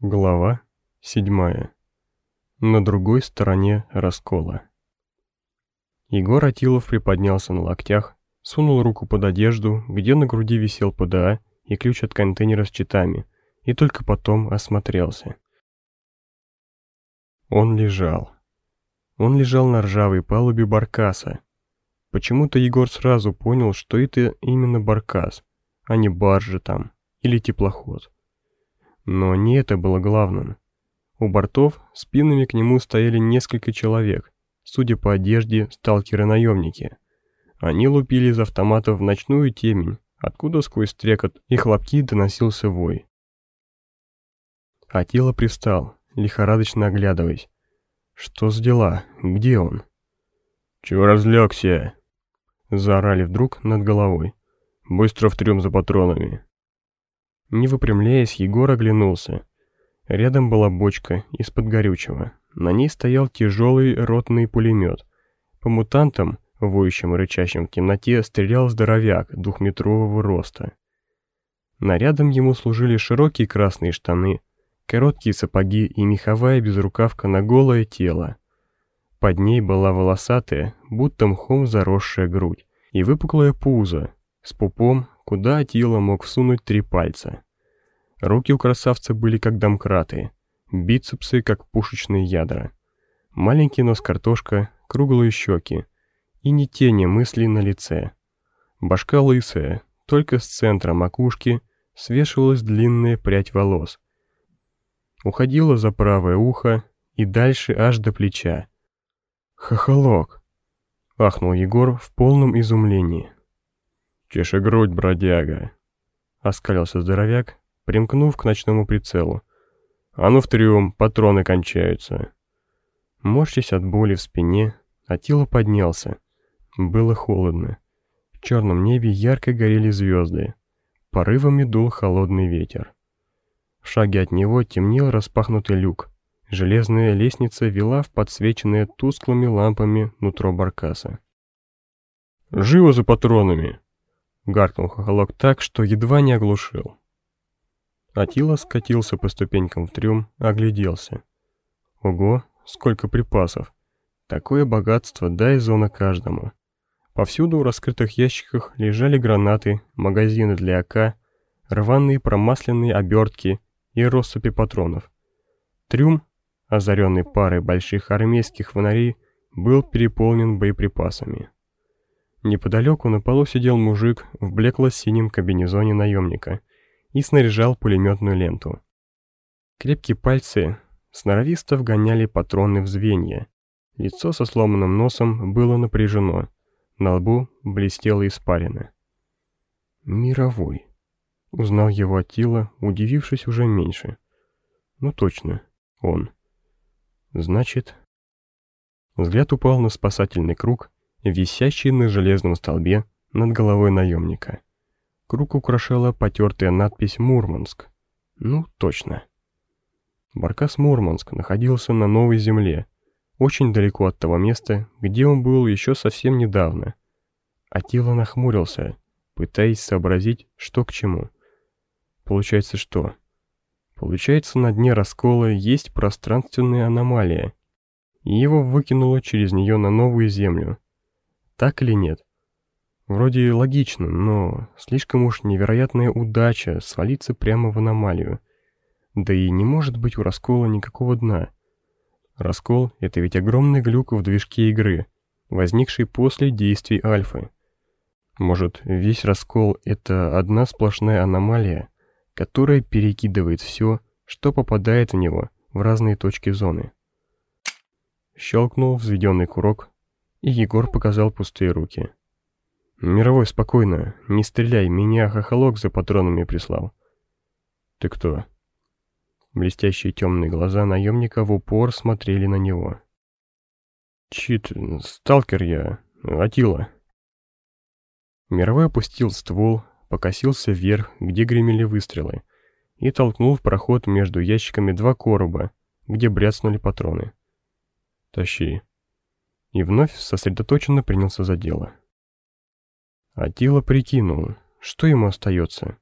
Глава 7. На другой стороне раскола. Егор Атилов приподнялся на локтях, сунул руку под одежду, где на груди висел ПДА и ключ от контейнера с читами, и только потом осмотрелся. Он лежал. Он лежал на ржавой палубе баркаса. Почему-то Егор сразу понял, что это именно баркас, а не баржа там или теплоход. Но не это было главным. У бортов спинами к нему стояли несколько человек, судя по одежде, сталкеры-наемники. Они лупили из автоматов в ночную темень, откуда сквозь стрекот и хлопки доносился вой. Атила пристал, лихорадочно оглядываясь. Что за дела? Где он? «Чего разлегся?» Заорали вдруг над головой. «Быстро в трюм за патронами!» Не выпрямляясь, Егор оглянулся. Рядом была бочка из-под горючего. На ней стоял тяжелый ротный пулемет. По мутантам, воющим и рычащим в темноте, стрелял здоровяк двухметрового роста. Нарядом ему служили широкие красные штаны, короткие сапоги и меховая безрукавка на голое тело. Под ней была волосатая, будто мхом заросшая грудь, и выпуклое пузо, с пупом, куда Атила мог всунуть три пальца. Руки у красавца были как домкраты, бицепсы как пушечные ядра. Маленький нос картошка, круглые щеки и не тени мыслей на лице. Башка лысая, только с центра макушки свешивалась длинная прядь волос. Уходила за правое ухо и дальше аж до плеча. «Хохолок!» — ахнул Егор в полном изумлении. «Чеши грудь, бродяга!» — оскалился здоровяк, примкнув к ночному прицелу. «А ну в трюм, патроны кончаются!» Морщись от боли в спине, Атила поднялся. Было холодно. В черном небе ярко горели звезды. Порывами дул холодный ветер. В шаге от него темнел распахнутый люк. Железная лестница вела в подсвеченное тусклыми лампами нутро баркаса. «Живо за патронами!» Гаркнул хохолок так, что едва не оглушил. Атила скатился по ступенькам в трюм, огляделся. Ого, сколько припасов. Такое богатство дай зона каждому. Повсюду в раскрытых ящиках лежали гранаты, магазины для АК, рваные промасленные обертки и россыпи патронов. Трюм, озаренный парой больших армейских фонарей, был переполнен боеприпасами. Неподалеку на полу сидел мужик в блекло-синем кабинезоне наемника и снаряжал пулеметную ленту. Крепкие пальцы сноровисто вгоняли патроны в звенья. Лицо со сломанным носом было напряжено, на лбу блестело испарина. «Мировой», — узнал его Атила, удивившись уже меньше. «Ну точно, он». «Значит...» Взгляд упал на спасательный круг, висящий на железном столбе над головой наемника. Круг украшала потертая надпись «Мурманск». Ну, точно. Баркас Мурманск находился на новой земле, очень далеко от того места, где он был еще совсем недавно. Атила нахмурился, пытаясь сообразить, что к чему. Получается что? Получается, на дне раскола есть пространственная аномалия, и его выкинуло через нее на новую землю. Так или нет? Вроде логично, но слишком уж невероятная удача свалиться прямо в аномалию. Да и не может быть у раскола никакого дна. Раскол — это ведь огромный глюк в движке игры, возникший после действий альфы. Может, весь раскол — это одна сплошная аномалия, которая перекидывает все, что попадает в него в разные точки зоны. Щелкнул взведенный курок, и Егор показал пустые руки. «Мировой, спокойно, не стреляй, меня хохолок за патронами прислал». «Ты кто?» Блестящие темные глаза наемника в упор смотрели на него. «Чит, сталкер я, Атила». Мировой опустил ствол, покосился вверх, где гремели выстрелы, и толкнул в проход между ящиками два короба, где бряцнули патроны. «Тащи», и вновь сосредоточенно принялся за дело. Атила прикинул, что ему остается.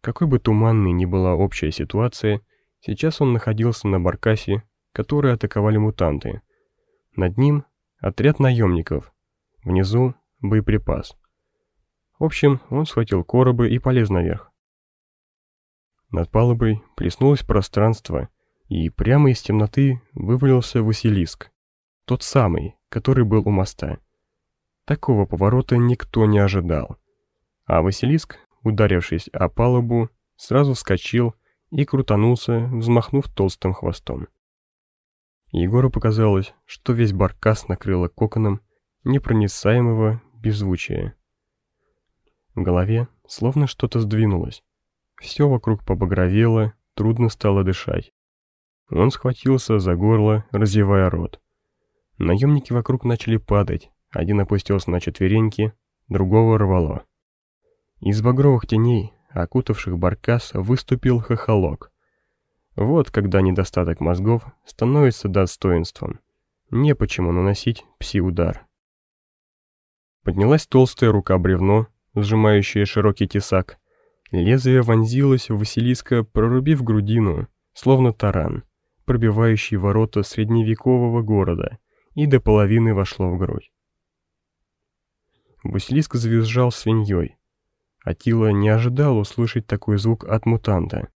Какой бы туманной ни была общая ситуация, Сейчас он находился на баркасе, который атаковали мутанты. Над ним отряд наемников, внизу боеприпас. В общем, он схватил коробы и полез наверх. Над палубой плеснулось пространство, и прямо из темноты вывалился Василиск. Тот самый, который был у моста. Такого поворота никто не ожидал. А Василиск, ударившись о палубу, сразу вскочил и крутанулся, взмахнув толстым хвостом. Егору показалось, что весь баркас накрыло коконом непроницаемого беззвучия. В голове словно что-то сдвинулось. Все вокруг побагровело, трудно стало дышать. Он схватился за горло, разевая рот. Наемники вокруг начали падать, один опустился на четвереньки, другого рвало. Из багровых теней, окутавших баркас, выступил хохолок. Вот когда недостаток мозгов становится достоинством. Не почему наносить пси-удар. Поднялась толстая рука бревно, сжимающая широкий тесак. Лезвие вонзилось в Василиска, прорубив грудину, словно таран, пробивающий ворота средневекового города, и до половины вошло в грудь. Василиск завизжал свиньей. Атила не ожидал услышать такой звук от мутанта.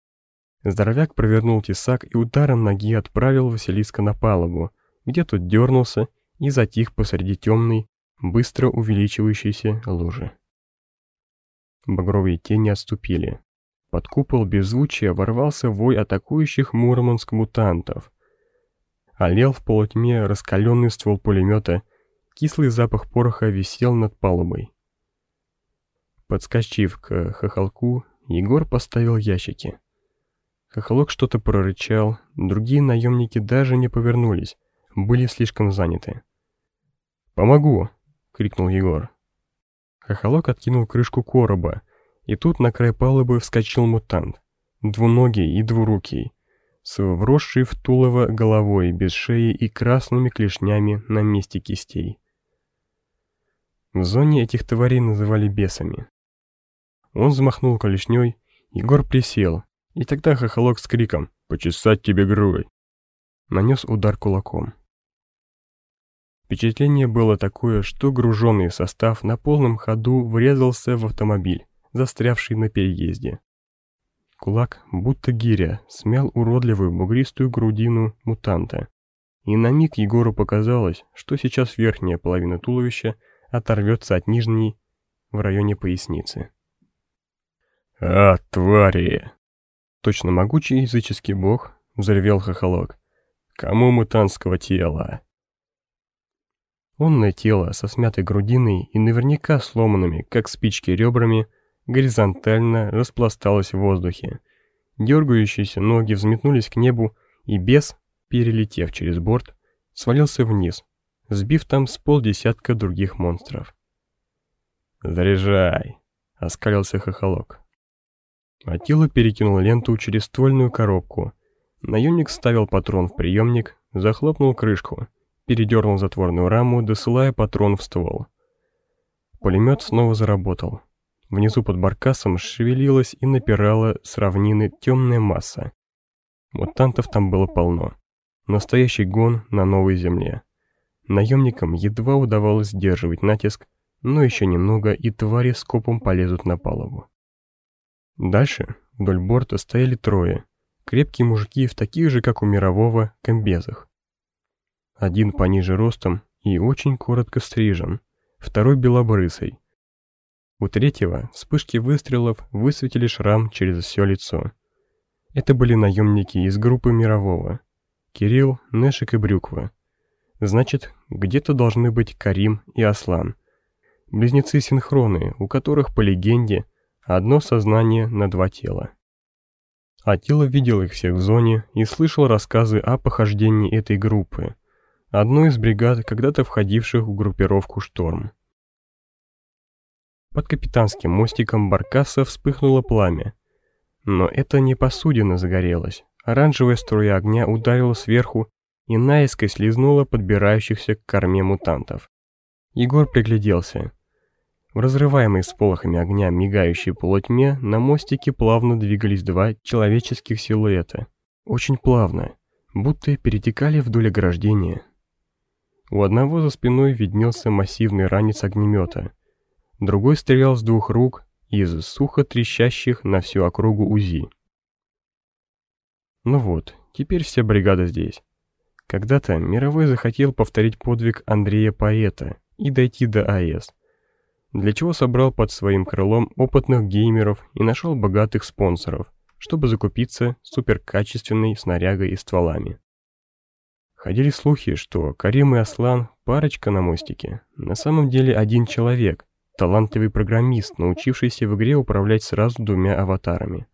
Здоровяк провернул тесак и ударом ноги отправил Василиска на палубу, где тот дернулся и затих посреди темной, быстро увеличивающейся лужи. Багровые тени отступили. Под купол беззвучия ворвался вой атакующих Мурманск мутантов. Олел в полутьме раскаленный ствол пулемета Кислый запах пороха висел над палубой. Подскочив к хохолку, Егор поставил ящики. Хохолок что-то прорычал, другие наемники даже не повернулись, были слишком заняты. «Помогу!» — крикнул Егор. Хохолок откинул крышку короба, и тут на край палубы вскочил мутант, двуногий и двурукий, с вросшей в тулово головой, без шеи и красными клешнями на месте кистей. В зоне этих тварей называли бесами. Он взмахнул колешней, Егор присел, и тогда хохолок с криком «Почесать тебе грудь!» нанес удар кулаком. Впечатление было такое, что груженный состав на полном ходу врезался в автомобиль, застрявший на переезде. Кулак, будто гиря, смял уродливую бугристую грудину мутанта. И на миг Егору показалось, что сейчас верхняя половина туловища оторвется от нижней в районе поясницы. «А, твари!» Точно могучий языческий бог взревел хохолок. «Кому мутантского тела?» Онное тело со смятой грудиной и наверняка сломанными, как спички ребрами, горизонтально распласталось в воздухе. Дергающиеся ноги взметнулись к небу, и бес, перелетев через борт, свалился вниз, сбив там с полдесятка других монстров. «Заряжай!» — оскалился хохолок. Атила перекинул ленту через ствольную коробку. Наемник ставил патрон в приемник, захлопнул крышку, передернул затворную раму, досылая патрон в ствол. Пулемет снова заработал. Внизу под баркасом шевелилась и напирала с равнины темная масса. Мутантов там было полно. Настоящий гон на новой земле. Наемникам едва удавалось сдерживать натиск, но еще немного, и твари скопом полезут на палубу. Дальше вдоль борта стояли трое, крепкие мужики в таких же, как у мирового, комбезах. Один пониже ростом и очень коротко стрижен, второй белобрысый. У третьего вспышки выстрелов высветили шрам через все лицо. Это были наемники из группы мирового. Кирилл, Нэшик и Брюква. Значит, где-то должны быть Карим и Аслан. Близнецы-синхроны, у которых, по легенде, одно сознание на два тела. Атила видел их всех в зоне и слышал рассказы о похождении этой группы, одной из бригад, когда-то входивших в группировку «Шторм». Под капитанским мостиком Баркаса вспыхнуло пламя. Но это не посудина загорелась. Оранжевая струя огня ударила сверху и наискось лизнула подбирающихся к корме мутантов. Егор пригляделся. В разрываемой сполохами огня мигающей полутьме на мостике плавно двигались два человеческих силуэта. очень плавно, будто перетекали вдоль ограждения. У одного за спиной виднелся массивный ранец огнемета, другой стрелял с двух рук из сухо трещащих на всю округу УЗИ. Ну вот, теперь вся бригада здесь. Когда-то Мировой захотел повторить подвиг Андрея Поэта и дойти до АЭС, для чего собрал под своим крылом опытных геймеров и нашел богатых спонсоров, чтобы закупиться суперкачественной снарягой и стволами. Ходили слухи, что Карим и Аслан – парочка на мостике. На самом деле один человек, талантливый программист, научившийся в игре управлять сразу двумя аватарами.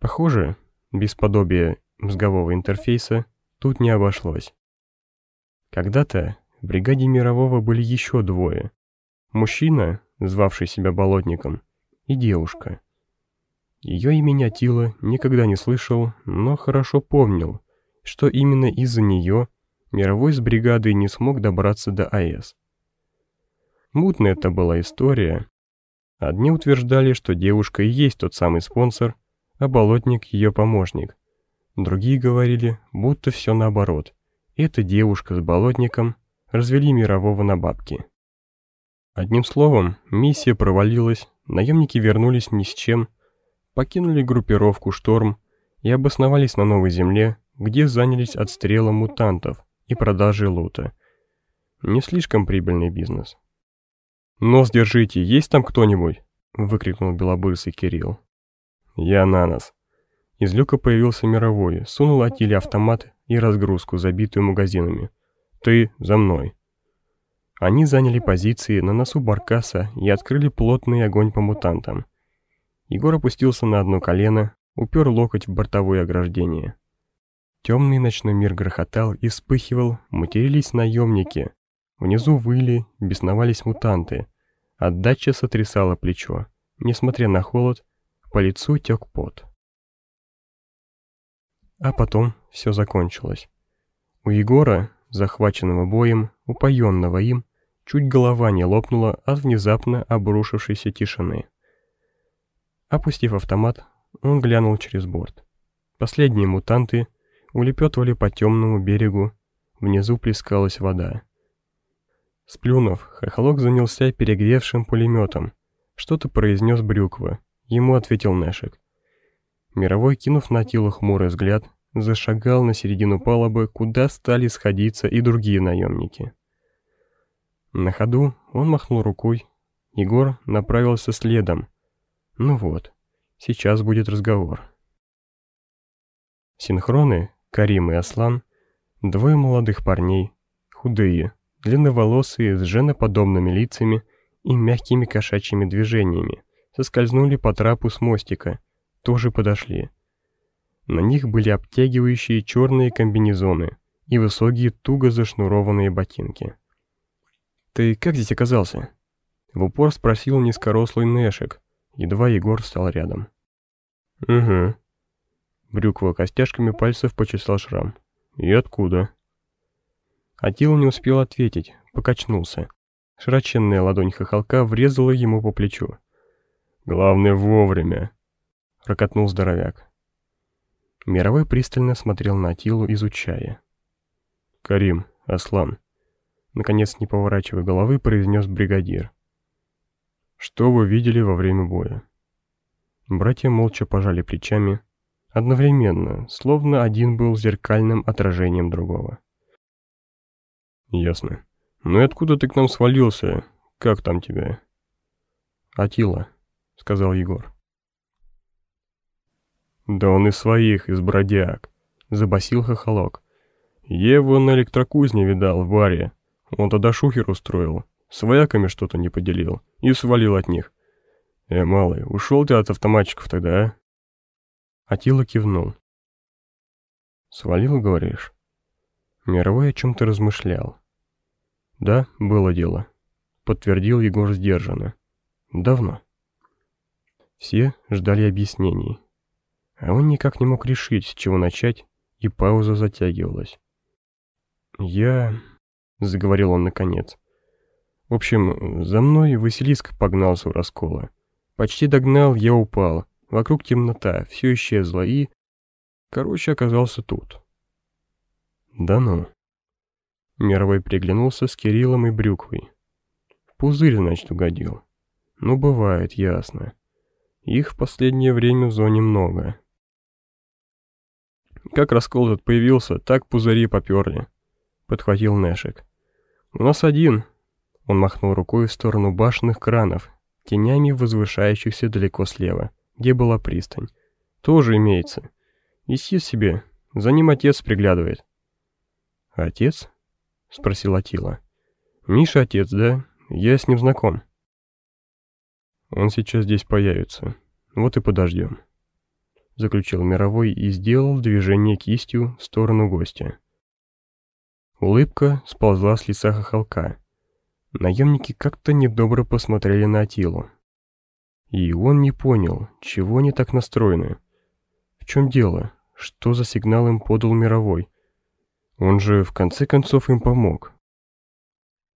Похоже, без подобия мозгового интерфейса тут не обошлось. Когда-то в бригаде Мирового были еще двое. Мужчина, звавший себя Болотником, и девушка. Ее имя Тила никогда не слышал, но хорошо помнил, что именно из-за нее Мировой с бригадой не смог добраться до АЭС. Мутная это была история. Одни утверждали, что девушка и есть тот самый спонсор, а болотник ее помощник. Другие говорили, будто все наоборот. Эта девушка с болотником развели мирового на бабки. Одним словом, миссия провалилась, наемники вернулись ни с чем, покинули группировку «Шторм» и обосновались на новой земле, где занялись отстрелом мутантов и продажей лута. Не слишком прибыльный бизнес. «Нос держите, есть там кто-нибудь?» — выкрикнул белобрысый Кирилл. «Я на нас». Из люка появился мировой, сунул Атиле автомат и разгрузку, забитую магазинами. «Ты за мной». Они заняли позиции на носу баркаса и открыли плотный огонь по мутантам. Егор опустился на одно колено, упер локоть в бортовое ограждение. Темный ночной мир грохотал и вспыхивал, матерились наемники. Внизу выли, бесновались мутанты. Отдача сотрясала плечо. Несмотря на холод, по лицу тек пот. А потом все закончилось. У Егора, захваченного боем, упоенного им, чуть голова не лопнула от внезапно обрушившейся тишины. Опустив автомат, он глянул через борт. Последние мутанты улепетывали по темному берегу, внизу плескалась вода. Сплюнув, хохолок занялся перегревшим пулеметом. Что-то произнес Брюква. Ему ответил Нэшек. Мировой, кинув на Тилу хмурый взгляд, зашагал на середину палубы, куда стали сходиться и другие наемники. На ходу он махнул рукой. Егор направился следом. Ну вот, сейчас будет разговор. Синхроны, Карим и Аслан, двое молодых парней, худые, длинноволосые, с женоподобными лицами и мягкими кошачьими движениями, соскользнули по трапу с мостика, тоже подошли. На них были обтягивающие черные комбинезоны и высокие туго зашнурованные ботинки. «Ты как здесь оказался?» В упор спросил низкорослый Нэшек, едва Егор стал рядом. «Угу». Брюква костяшками пальцев почесал шрам. «И откуда?» Атил не успел ответить, покачнулся. Широченная ладонь хохолка врезала ему по плечу. «Главное вовремя!» — рокотнул здоровяк. Мировой пристально смотрел на Атилу, изучая. «Карим, Аслан!» Наконец, не поворачивая головы, произнес бригадир. «Что вы видели во время боя?» Братья молча пожали плечами, одновременно, словно один был зеркальным отражением другого. «Ясно. Ну и откуда ты к нам свалился? Как там тебя?» «Атила», — сказал Егор. «Да он из своих, из бродяг», — забасил хохолок. «Я его на электрокузне видал в баре. Он тогда шухер устроил, с вояками что-то не поделил и свалил от них. Э, малый, ушел ты от автоматчиков тогда, а?» Атила кивнул. «Свалил, говоришь?» Мировой о чем-то размышлял. «Да, было дело», — подтвердил Егор сдержанно. «Давно». Все ждали объяснений. А он никак не мог решить, с чего начать, и пауза затягивалась. «Я...» — заговорил он наконец. «В общем, за мной Василиск погнался у раскола. Почти догнал, я упал. Вокруг темнота, все исчезло, и...» короче, оказался тут. Да ну. Мировой приглянулся с Кириллом и Брюквой. В пузырь, значит, угодил. Ну, бывает, ясно. Их в последнее время в зоне много. Как раскол тут появился, так пузыри поперли. Подхватил Нэшек. У нас один. Он махнул рукой в сторону башенных кранов, тенями возвышающихся далеко слева, где была пристань. Тоже имеется. Висит себе, за ним отец приглядывает. Отец? Спросил Атила. Миша отец, да? Я с ним знаком. Он сейчас здесь появится. Вот и подождем. Заключил Мировой и сделал движение кистью в сторону гостя. Улыбка сползла с лица хохолка. Наемники как-то недобро посмотрели на Атилу. И он не понял, чего они так настроены. В чем дело? Что за сигнал им подал Мировой? Он же в конце концов им помог.